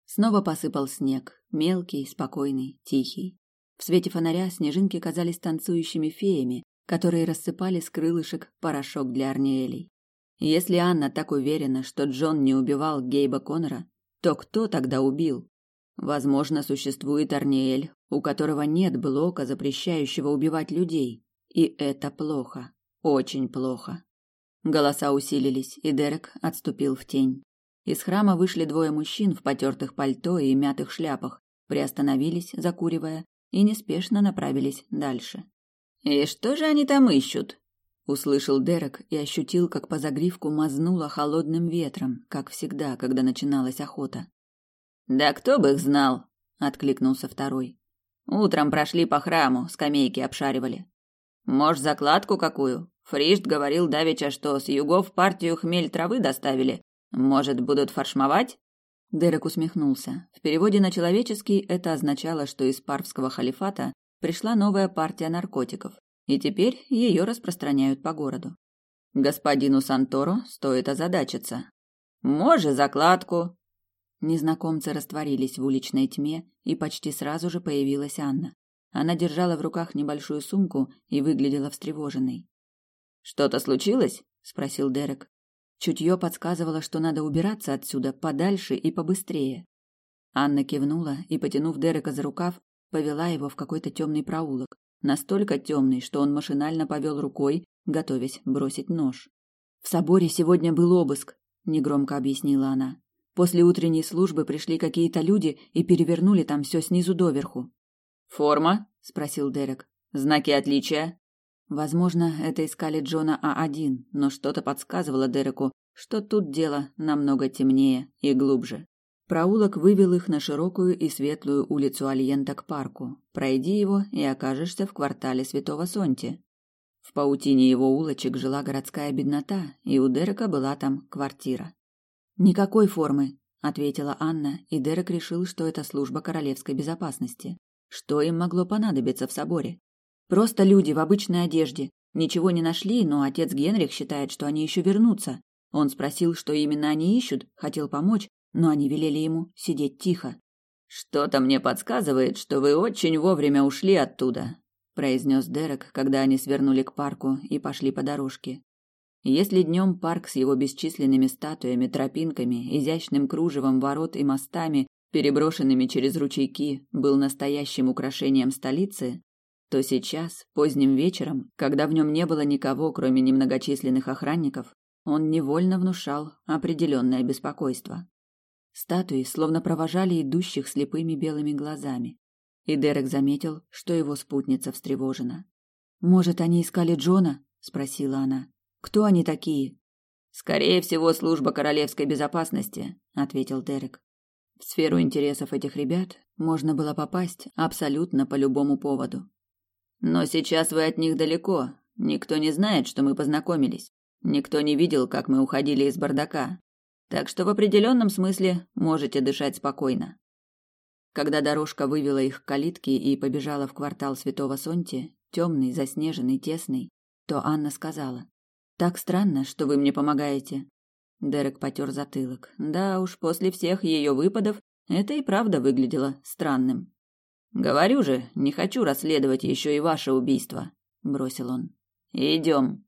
[SPEAKER 1] Снова посыпал снег, мелкий, спокойный, тихий. В свете фонаря снежинки казались танцующими феями, которые рассыпали с крылышек порошок для Арниэлей. Если Анна так уверена, что Джон не убивал Гейба Коннора, то кто тогда убил? Возможно, существует Арниэль, у которого нет блока, запрещающего убивать людей. И это плохо. Очень плохо. Голоса усилились, и Дерек отступил в тень. Из храма вышли двое мужчин в потертых пальто и мятых шляпах, приостановились, закуривая, и неспешно направились дальше.
[SPEAKER 2] «И что же они там ищут?»
[SPEAKER 1] Услышал Дерек и ощутил, как по загривку мазнуло холодным ветром, как всегда, когда начиналась охота.
[SPEAKER 2] «Да кто бы их знал?» — откликнулся второй. «Утром прошли по храму, скамейки обшаривали. Может, закладку какую? Фришт говорил давеча, что с югов партию хмель травы доставили. Может, будут фаршмовать?»
[SPEAKER 1] Дерек усмехнулся. В переводе на человеческий это означало, что из парвского халифата пришла новая партия наркотиков, и теперь ее распространяют по городу. Господину Санторо стоит озадачиться.
[SPEAKER 2] «Може, закладку!»
[SPEAKER 1] Незнакомцы растворились в уличной тьме, и почти сразу же появилась Анна. Она держала в руках небольшую сумку и выглядела встревоженной.
[SPEAKER 2] «Что-то случилось?» – спросил Дерек.
[SPEAKER 1] Чутье подсказывало, что надо убираться отсюда подальше и побыстрее. Анна кивнула и, потянув Дерека за рукав, повела его в какой-то темный проулок, настолько темный, что он машинально повел рукой, готовясь бросить нож. В соборе сегодня был обыск, негромко объяснила она. После утренней службы пришли какие-то люди и перевернули там все снизу доверху.
[SPEAKER 2] Форма? спросил Дерек. Знаки отличия?
[SPEAKER 1] Возможно, это искали Джона А1, но что-то подсказывало Дереку, что тут дело намного темнее и глубже. Проулок вывел их на широкую и светлую улицу Альента к парку. Пройди его и окажешься в квартале Святого Сонти. В паутине его улочек жила городская беднота, и у Дерека была там квартира. Никакой формы, ответила Анна, и Дерек решил, что это служба королевской безопасности. Что им могло понадобиться в соборе? Просто люди в обычной одежде. Ничего не нашли, но отец Генрих считает, что они еще вернутся. Он спросил, что именно они ищут, хотел помочь, но они велели ему сидеть тихо.
[SPEAKER 2] Что-то мне подсказывает, что вы очень вовремя ушли оттуда, произнес Дерек, когда они свернули к парку и пошли по дорожке. Если днем парк с его бесчисленными статуями, тропинками, изящным кружевом ворот и мостами, переброшенными через ручейки, был настоящим украшением столицы, то сейчас, поздним вечером, когда в нем не было никого, кроме немногочисленных охранников, он невольно внушал определенное беспокойство. Статуи словно провожали идущих слепыми белыми глазами. И Дерек заметил, что его спутница встревожена. «Может, они искали Джона?» – спросила она. «Кто они такие?» «Скорее всего, служба королевской безопасности», – ответил Дерек.
[SPEAKER 1] В сферу интересов этих ребят можно было попасть абсолютно по любому поводу.
[SPEAKER 2] Но сейчас вы от них далеко. Никто не знает, что мы познакомились. Никто не видел, как мы уходили из бардака. Так что в определенном смысле можете дышать спокойно.
[SPEAKER 1] Когда дорожка вывела их к калитке и побежала в квартал Святого Сонти, темный, заснеженный, тесный, то Анна сказала: "Так странно, что вы мне помогаете". Дерек потер затылок. Да уж, после всех ее выпадов это и правда выглядело странным.
[SPEAKER 2] Говорю же, не хочу расследовать еще и ваше убийство, бросил он. Идем.